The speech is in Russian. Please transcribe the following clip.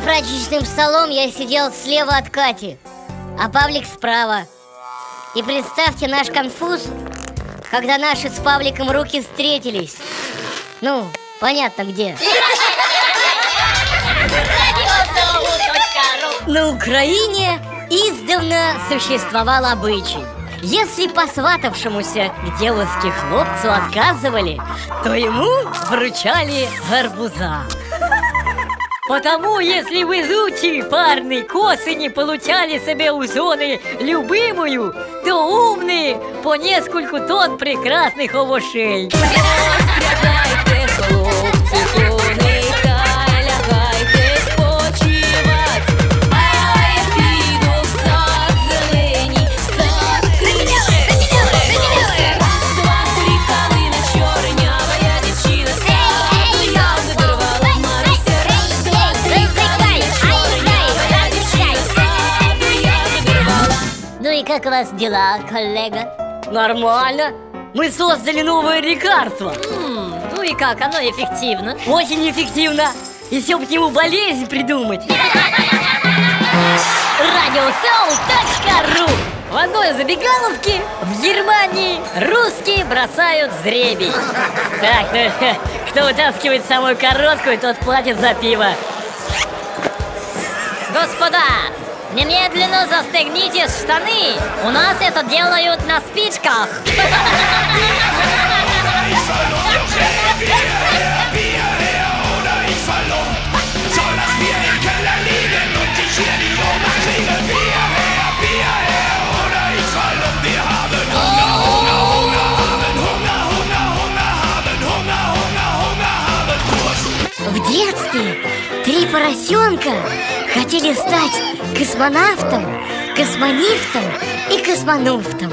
прачечным столом я сидел слева от Кати, а Павлик справа. И представьте наш конфуз, когда наши с Павликом руки встретились. Ну, понятно где. На Украине издавна существовал обычай. Если посватавшемуся к девушке хлопцу отказывали, то ему вручали гарбуза. Потому, если в изучи парный косы не получали себе у зоны любимую, то умные по нескольку тонн прекрасных овощей. Как у вас дела, коллега? Нормально. Мы создали новое лекарство. М, Ну и как, оно эффективно. Очень эффективно. И все к нему болезнь придумать. Радиосоу.ру В одной забегаловке в Германии русские бросают жребий. Так, ну, кто вытаскивает самую короткую, тот платит за пиво. Господа, немедленно застегните штаны. У нас это делают на спичках. Um. В детстве три поросенка хотели стать космонавтом, космонавтом и космонавтом.